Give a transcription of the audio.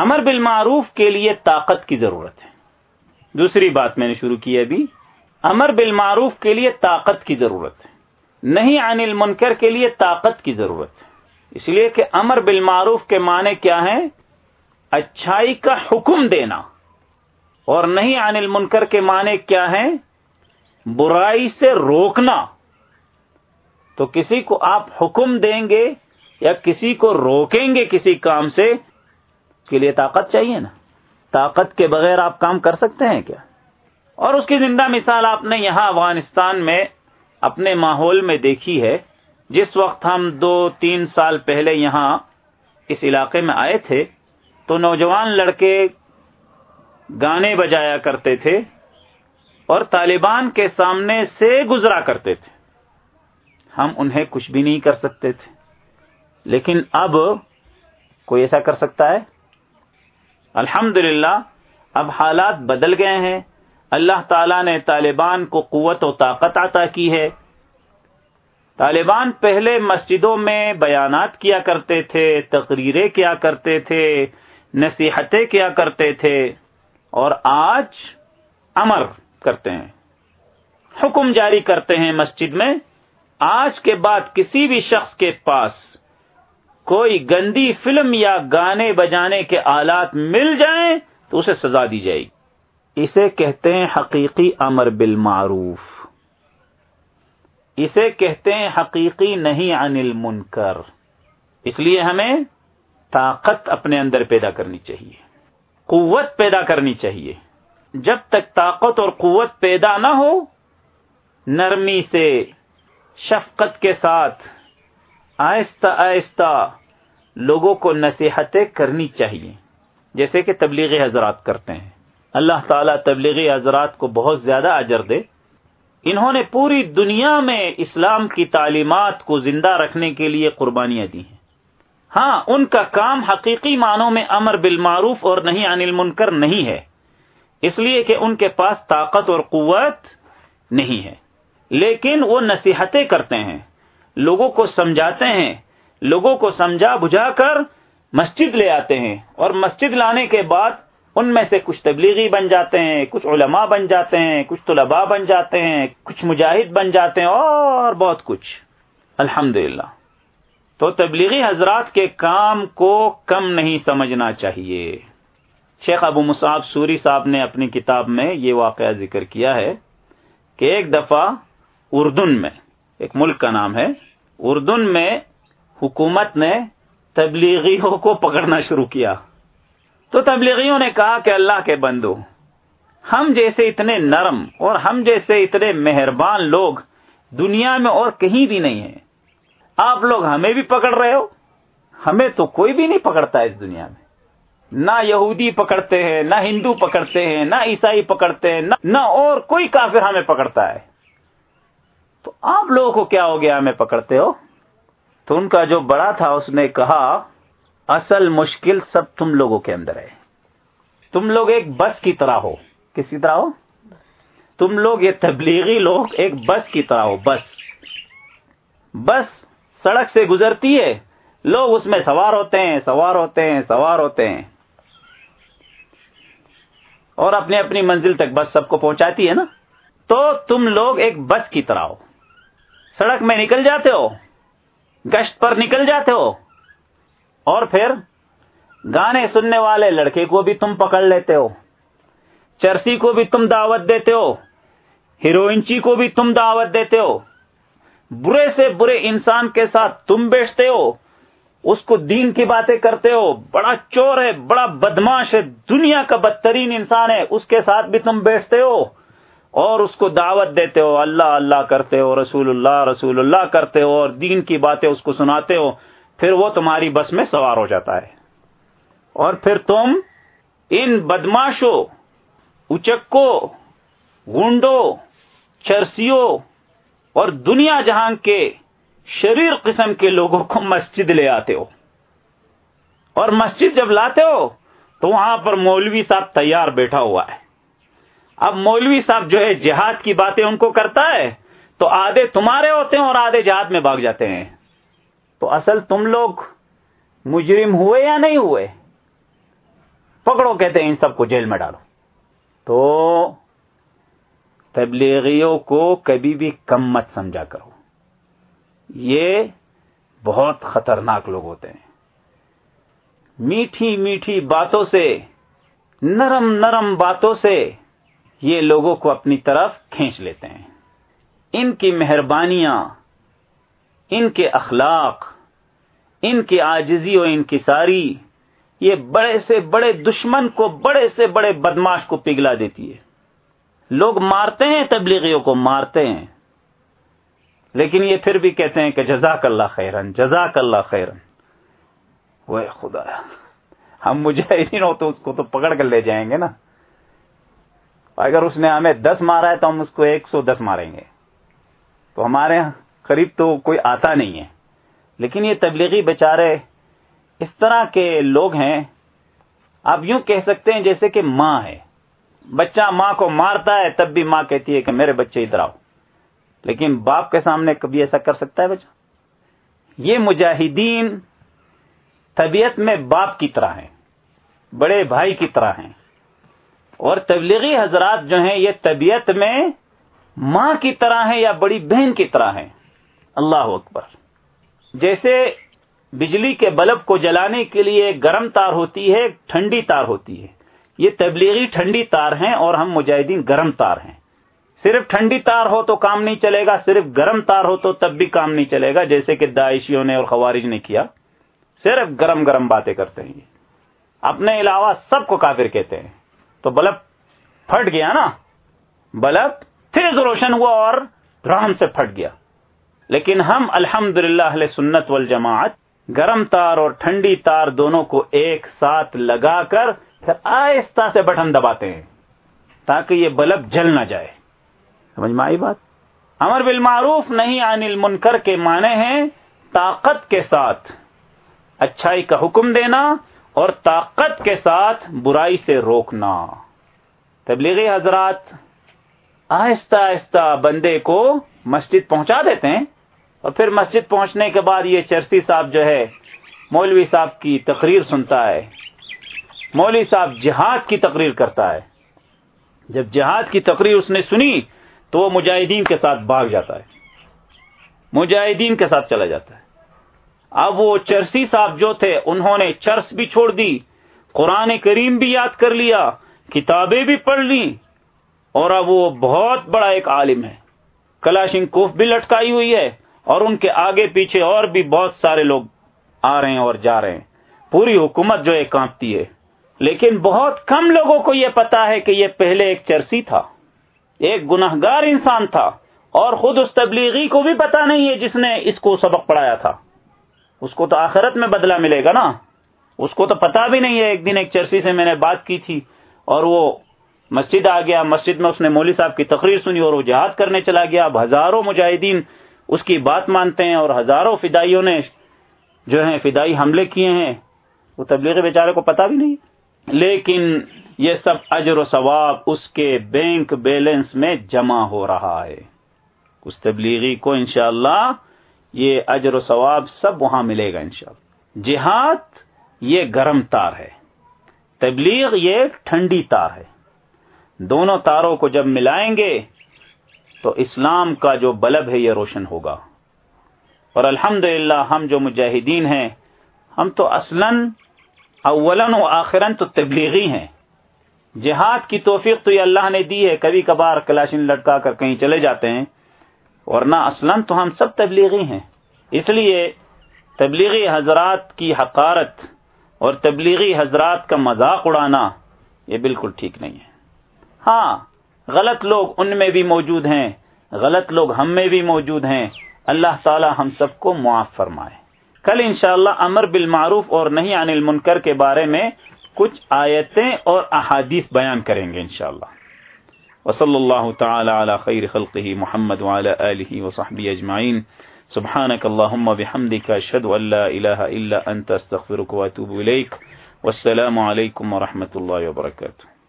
امر بالمعروف کے لیے طاقت کی ضرورت ہے۔ دوسری بات میں نے شروع کی ابھی۔ امر بالمعروف کے لیے طاقت کی ضرورت ہے۔ نہیں عن المنکر کے لیے طاقت کی ضرورت ہے۔ اس لیے کہ امر بالمعروف کے معنی کیا ہے اچھائی کا حکم دینا۔ اور نہیں عن المنکر کے معنی کیا ہے برائی سے روکنا۔ تو کسی کو آپ حکم دیں گے یا کسی کو روکیں گے کسی کام سے کے لیے طاقت چاہیے نا؟ طاقت کے بغیر آپ کام کر سکتے ہیں کیا؟ اور اس کی زندہ مثال آپ نے یہاں افغانستان میں اپنے ماحول میں دیکھی ہے، جس وقت ہم دو تین سال پہلے یہاں اس علاقے میں آئے تھے، تو نوجوان لڑکے گانے بجایا کرتے تھے اور طالبان کے سامنے سے گزرا کرتے تھے۔ ہم انہیں کچھ بھی نہیں کر سکتے تھے۔ لیکن اب کوئی ایسا کر سکتا ہے؟ الحمد اب حالات بدل گئے ہیں۔ اللہ تعالیٰ نے طالبان کو قوت و طاقت عطا کی ہے۔ طالبان پہلے مسجدوں میں بیانات کیا کرتے تھے، تقریریں کیا کرتے تھے، نصیحتیں کیا کرتے تھے، اور آج امر کرتے ہیں۔ حکم جاری کرتے ہیں مسجد میں۔ آج کے بعد کسی بھی شخص کے پاس کوئی گندی فلم یا گانے بجانے کے آلات مل جائیں تو اسے سزا دی جائے گی۔ اسے کہتے ہیں حقیقی امر بالمعروف۔ اسے کہتے ہیں حقیقی نہیں عن المنکر۔ اس لیے ہمیں طاقت اپنے اندر پیدا کرنی چاہیے۔ قوت پیدا کرنی چاہیے۔ جب تک طاقت اور قوت پیدا نہ ہو، نرمی سے شفقت کے ساتھ آہستہ آہستہ لوگوں کو نصیحتیں کرنی چاہیے۔ جیسے کہ تبلیغی حضرات کرتے ہیں۔ اللہ تعالیٰ تبلیغی حضرات کو بہت زیادہ اجر دے۔ انہوں نے پوری دنیا میں اسلام کی تعلیمات کو زندہ رکھنے کے لیے قربانیاں دی ہیں۔ ہاں ان کا کام حقیقی معنوں میں امر بالمعروف اور نہیں عن المنکر نہیں ہے۔ اس لیے کہ ان کے پاس طاقت اور قوت نہیں ہے۔ لیکن وہ نصیحتیں کرتے ہیں۔ لوگوں کو سمجھاتے ہیں، لوگوں کو سمجھا بجھا کر مسجد لے آتے ہیں۔ اور مسجد لانے کے بعد ان میں سے کچھ تبلیغی بن جاتے ہیں، کچھ علماء بن جاتے ہیں، کچھ طلباء بن جاتے ہیں، کچھ مجاہد بن جاتے ہیں، اور بہت کچھ۔ الحمد تو تبلیغی حضرات کے کام کو کم نہیں سمجھنا چاہیے۔ شیخ ابو مصعب سوری صاحب نے اپنی کتاب میں یہ واقعہ ذکر کیا ہے کہ ایک دفعہ اردن میں ایک ملک کا نام ہے، اردن میں حکومت نے تبلیغیوں کو پکڑنا شروع کیا۔ تو تبلیغیوں نے کہا کہ اللہ کے بندو، ہم جیسے اتنے نرم اور ہم جیسے اتنے مہربان لوگ دنیا میں اور کہیں بھی نہیں ہیں۔ آپ لوگ ہمیں بھی پکڑ رہے ہو، ہمیں تو کوئی بھی نہیں پکڑتا اس دنیا میں۔ نہ یہودی پکڑتے ہیں، نہ ہندو پکڑتے ہیں، نہ عیسائی پکڑتے ہیں، نہ اور کوئی کافر ہمیں پکڑتا ہے۔ آپ لوگوں کو کیا ہو گیا؟ ہمیں پکڑتے ہو۔ تو ان کا جو بڑا تھا، اس نے کہا، اصل مشکل سب تم لوگوں کے اندر ہے۔ تم لوگ ایک بس کی طرح ہو۔ کس کی طرح ہو؟ تم لوگ یہ تبلیغی لوگ ایک بس کی طرح ہو، بس۔ بس سڑک سے گزرتی ہے۔ لوگ اس میں سوار ہوتے ہیں، سوار ہوتے ہیں، سوار ہوتے ہیں۔ اور اپنی اپنی منزل تک بس سب کو پہنچاتی ہے نا۔ تو تم لوگ ایک بس کی طرح ہو۔ سڑک میں نکل جاتے ہو، گشت پر نکل جاتے ہو، اور پھر گانے سننے والے لڑکے کو بھی تم پکڑ لیتے ہو، چرسی کو بھی تم دعوت دیتے ہو، ہیروئنچی کو بھی تم دعوت دیتے ہو، برے سے برے انسان کے ساتھ تم بیچتے ہو، اس کو دین کی باتیں کرتے ہو، بڑا چور ہے، بڑا بدماش ہے، دنیا کا بدترین انسان ہے، اس کے ساتھ بھی تم بیٹھتے ہو۔ اور اس کو دعوت دیتے ہو، اللہ اللہ کرتے ہو، رسول اللہ رسول اللہ کرتے ہو، اور دین کی باتیں اس کو سناتے ہو، پھر وہ تمہاری بس میں سوار ہو جاتا ہے۔ اور پھر تم ان بدماشوں، اچکوں، گنڈوں، چرسیوں اور دنیا جہان کے شریر قسم کے لوگوں کو مسجد لے آتے ہو۔ اور مسجد جب لاتے ہو تو وہاں پر مولوی صاحب تیار بیٹھا ہوا ہے۔ اب مولوی صاحب جو ہے جہاد کی باتیں ان کو کرتا ہے، تو آدھے تمہارے ہوتے ہیں اور آدھے جہاد میں بھاگ جاتے ہیں۔ تو اصل تم لوگ مجرم ہوئے یا نہیں ہوئے؟ پکڑو، کہتے ہیں ان سب کو جیل میں ڈالو۔ تو تبلیغیوں کو کبھی بھی کم مت سمجھا کرو۔ یہ بہت خطرناک لوگ ہوتے ہیں۔ میٹھی میٹھی باتوں سے، نرم نرم باتوں سے یہ لوگوں کو اپنی طرف کھینچ لیتے ہیں۔ ان کی مہربانیاں، ان کے اخلاق، ان کی آجزی و ان کی ساری یہ بڑے سے بڑے دشمن کو، بڑے سے بڑے بدماش کو پگھلا دیتی ہے۔ لوگ مارتے ہیں، تبلیغیوں کو مارتے ہیں۔ لیکن یہ پھر بھی کہتے ہیں کہ جزاک اللہ خیرن، جزاک اللہ خیرن۔ وہ خدا، ہم مجاہدین ہو تو اس کو تو پکڑ کر لے جائیں گے نا۔ اگر اس نے ہمیں دس مارا ہے تو ہم اس کو ایک سو دس ماریں گے۔ تو ہمارے قریب تو کوئی آتا نہیں ہے۔ لیکن یہ تبلیغی بیچارے اس طرح کے لوگ ہیں۔ آپ یوں کہہ سکتے ہیں جیسے کہ ماں ہے۔ بچہ ماں کو مارتا ہے، تب بھی ماں کہتی ہے کہ میرے بچے ادھر آؤ۔ لیکن باپ کے سامنے کبھی ایسا کر سکتا ہے بچہ؟ یہ مجاہدین طبیعت میں باپ کی طرح ہیں، بڑے بھائی کی طرح ہیں۔ اور تبلیغی حضرات جو ہیں، یہ طبیعت میں ماں کی طرح ہیں یا بڑی بہن کی طرح ہیں؟ اللہ اکبر۔ جیسے بجلی کے بلب کو جلانے کے لیے گرم تار ہوتی ہے، ٹھنڈی تار ہوتی ہے۔ یہ تبلیغی ٹھنڈی تار ہیں اور ہم مجاہدین گرم تار ہیں۔ صرف ٹھنڈی تار ہو تو کام نہیں چلے گا، صرف گرم تار ہو تو تب بھی کام نہیں چلے گا، جیسے کہ داعشیوں نے اور خوارج نے کیا۔ صرف گرم گرم باتیں کرتے ہیں۔ اپنے علاوہ سب کو کافر کہتے ہیں۔ تو بلب پھٹ گیا نا۔ بلب تیز روشن ہوا اور رحم سے پھٹ گیا۔ لیکن ہم الحمد للہ سنت والجماعت گرم تار اور ٹھنڈی تار دونوں کو ایک ساتھ لگا کر پھر آہستہ سے بٹن دباتے ہیں تاکہ یہ بلب جل نہ جائے۔ سمجھ میں آئی بات؟ امر بالمعروف نہیں عن المنکر کے معنی ہیں طاقت کے ساتھ، اچھائی کا حکم دینا اور طاقت کے ساتھ برائی سے روکنا۔ تبلیغی حضرات، آہستہ آہستہ بندے کو مسجد پہنچا دیتے ہیں اور پھر مسجد پہنچنے کے بعد یہ چرسی صاحب جو ہے، مولوی صاحب کی تقریر سنتا ہے۔ مولوی صاحب جہاد کی تقریر کرتا ہے۔ جب جہاد کی تقریر اس نے سنی تو وہ مجاہدین کے ساتھ بھاگ جاتا ہے۔ مجاہدین کے ساتھ چلا جاتا ہے۔ اب وہ چرسی صاحب جو تھے، انہوں نے چرس بھی چھوڑ دی، قرآن کریم بھی یاد کر لیا، کتابیں بھی پڑھ لی اور اب وہ بہت بڑا ایک عالم ہے۔ کلاشن کوف بھی لٹکائی ہوئی ہے اور ان کے آگے پیچھے اور بھی بہت سارے لوگ آ رہے ہیں اور جا رہے ہیں۔ پوری حکومت جو ہے کانپتی ہے۔ لیکن بہت کم لوگوں کو یہ پتا ہے کہ یہ پہلے ایک چرسی تھا۔ ایک گناہ گار انسان تھا۔ اور خود اس تبلیغی کو بھی پتا نہیں ہے جس نے اس کو سبق پڑھایا تھا۔ اس کو تو آخرت میں بدلہ ملے گا نا۔ اس کو تو پتا بھی نہیں ہے، ایک دن ایک چرسی سے میں نے بات کی تھی اور وہ مسجد آ گیا۔ مسجد میں اس نے مولوی صاحب کی تقریر سنی اور وہ جہاد کرنے چلا گیا۔ اب ہزاروں مجاہدین اس کی بات مانتے ہیں اور ہزاروں فدائیوں نے جو ہیں فدائی حملے کیے ہیں۔ وہ تبلیغ بیچارے کو پتا بھی نہیں۔ لیکن یہ سب اجر و ثواب اس کے بینک بیلنس میں جمع ہو رہا ہے۔ اس تبلیغی کو انشاءاللہ یہ اجر و ثواب سب وہاں ملے گا انشاءاللہ۔ جہاد یہ گرم تار ہے، تبلیغ یہ ٹھنڈی تار ہے۔ دونوں تاروں کو جب ملائیں گے تو اسلام کا جو بلب ہے یہ روشن ہوگا۔ اور الحمد ہم جو مجاہدین ہیں، ہم تو اصلاً اولن و آخرن تو تبلیغی ہیں۔ جہاد کی توفیق تو یہ اللہ نے دی ہے۔ کبھی کبھار کلاشن لٹکا کر کہیں چلے جاتے ہیں۔ ورنہ اسلم تو ہم سب تبلیغی ہیں۔ اس لیے تبلیغی حضرات کی حقارت اور تبلیغی حضرات کا مذاق اڑانا یہ بالکل ٹھیک نہیں ہے۔ ہاں غلط لوگ ان میں بھی موجود ہیں، غلط لوگ ہم میں بھی موجود ہیں۔ اللہ تعالی ہم سب کو معاف فرمائے۔ کل انشاءاللہ امر بالمعروف اور نہیں عن المنکر کے بارے میں کچھ آیتیں اور احادیث بیان کریں گے انشاءاللہ۔ وصلی اللہ تعالی علی خیر خلقه محمد وعلى آله وصحبه اجمعین سبحانك اللهم بحمدك اشهد ان لا اله الا انت استغفرك واتوب اليك والسلام عليكم ورحمه الله وبركاته.